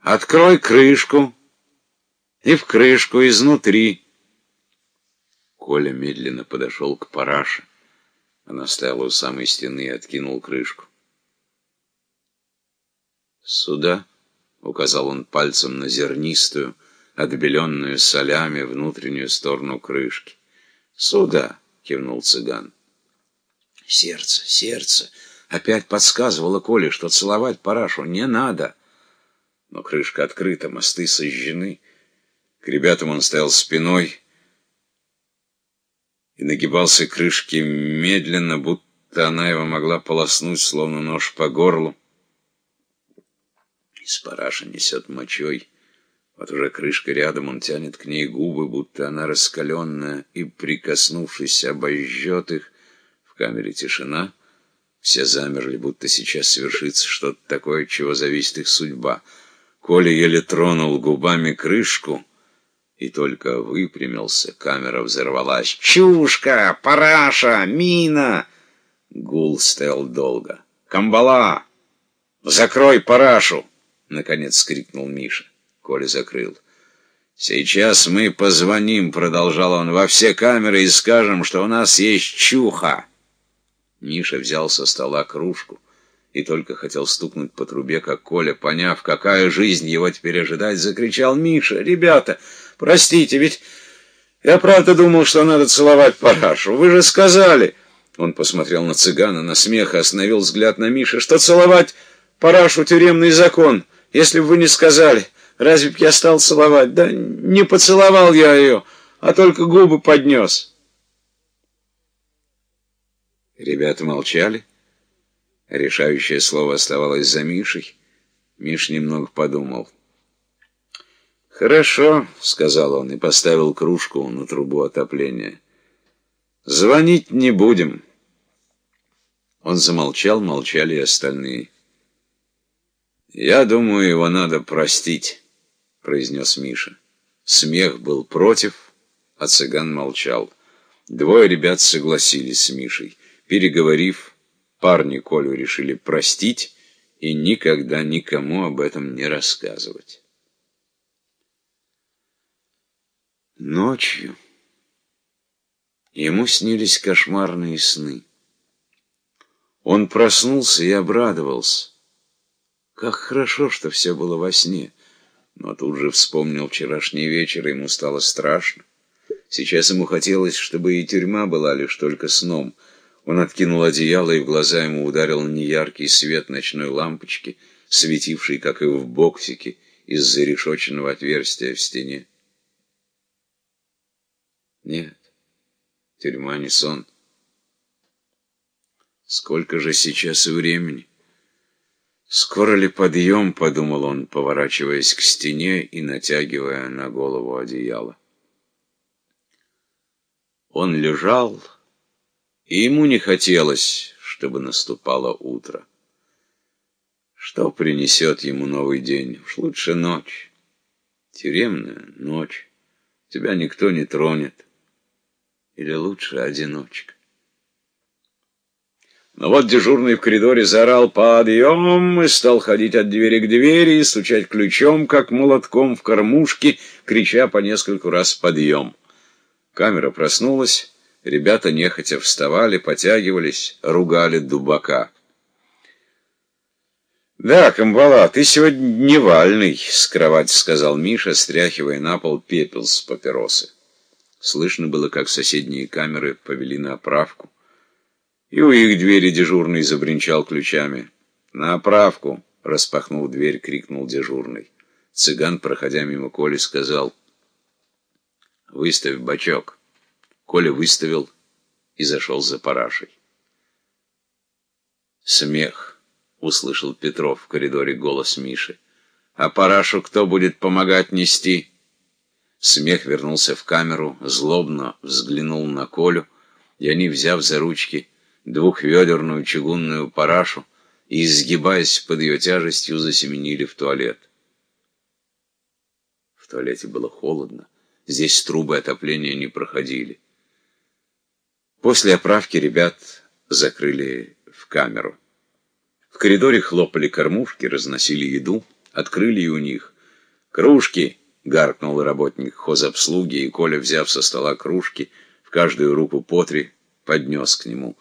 Открой крышку. И в крышку изнутри. Коля медленно подошел к параше. Она стояла у самой стены и откинул крышку. «Сюда», — указал он пальцем на зернистую, отбеленную солями внутреннюю сторону крышки. «Сюда», — кивнул цыган. Сердце, сердце опять подсказывало Коле, что целовать парашу не надо. Но крышка открыта, мосты сожжены. К ребятам он стоял спиной и нагибался к крышке медленно, будто она его могла полоснуть, словно нож по горлу. Из параша несет мочой. Вот уже крышка рядом, он тянет к ней губы, будто она раскаленная, и, прикоснувшись, обожжет их. В камере тишина. Все замерли, будто сейчас свершится что-то такое, чего зависит их судьба. Коля еле тронул губами крышку и только выпрямился. Камера взорвалась. «Чушка! Параша! Мина!» Гул стоял долго. «Камбала! Закрой парашу!» Наконец крикнул Миша. Коля закрыл. «Сейчас мы позвоним», — продолжал он, — «во все камеры и скажем, что у нас есть чуха». Миша взял со стола кружку и только хотел стукнуть по трубе, как Коля, поняв, какая жизнь его теперь ожидать, закричал «Миша, ребята, простите, ведь я правда думал, что надо целовать парашу. Вы же сказали...» Он посмотрел на цыгана, на смех и остановил взгляд на Миша, что целовать парашу тюремный закон. Если бы вы не сказали, разве б я стал целовать? Да не поцеловал я ее, а только губы поднес. Ребята молчали. Решающее слово оставалось за Мишей. Миш немного подумал. «Хорошо», — сказал он и поставил кружку на трубу отопления. «Звонить не будем». Он замолчал, молчали и остальные. «Я думаю, его надо простить», — произнес Миша. Смех был против, а цыган молчал. Двое ребят согласились с Мишей. Переговорив, парни Колю решили простить и никогда никому об этом не рассказывать. Ночью ему снились кошмарные сны. Он проснулся и обрадовался. Как хорошо, что все было во сне. Но тут же вспомнил вчерашний вечер, и ему стало страшно. Сейчас ему хотелось, чтобы и тюрьма была лишь только сном. Он откинул одеяло, и в глаза ему ударил неяркий свет ночной лампочки, светивший, как и в боксике, из зарешоченного отверстия в стене. Нет, тюрьма не сон. Сколько же сейчас времени? «Скоро ли подъем?» — подумал он, поворачиваясь к стене и натягивая на голову одеяло. Он лежал, и ему не хотелось, чтобы наступало утро. Что принесет ему новый день? Уж лучше ночь. Тюремная ночь. Тебя никто не тронет. Или лучше одиночка. Но вот дежурный в коридоре заорал «Подъем!» и стал ходить от двери к двери и стучать ключом, как молотком в кормушке, крича по нескольку раз «Подъем!». Камера проснулась, ребята нехотя вставали, потягивались, ругали дубака. «Да, Камбала, ты сегодня невальный», — с кровати сказал Миша, стряхивая на пол пепел с папиросы. Слышно было, как соседние камеры повели на оправку. И у их двери дежурный забринчал ключами. «На оправку!» — распахнул дверь, крикнул дежурный. Цыган, проходя мимо Коли, сказал, «Выставь бачок». Коля выставил и зашел за парашей. «Смех!» — услышал Петров в коридоре голос Миши. «А парашу кто будет помогать нести?» Смех вернулся в камеру, злобно взглянул на Колю, и они, взяв за ручки, двухведерную чугунную парашу и, изгибаясь под ее тяжестью, засеменили в туалет. В туалете было холодно, здесь трубы отопления не проходили. После оправки ребят закрыли в камеру. В коридоре хлопали кормушки, разносили еду. Открыли и у них. «Кружки!» — гаркнул работник хозобслуги, и Коля, взяв со стола кружки, в каждую руку по три, поднес к нему —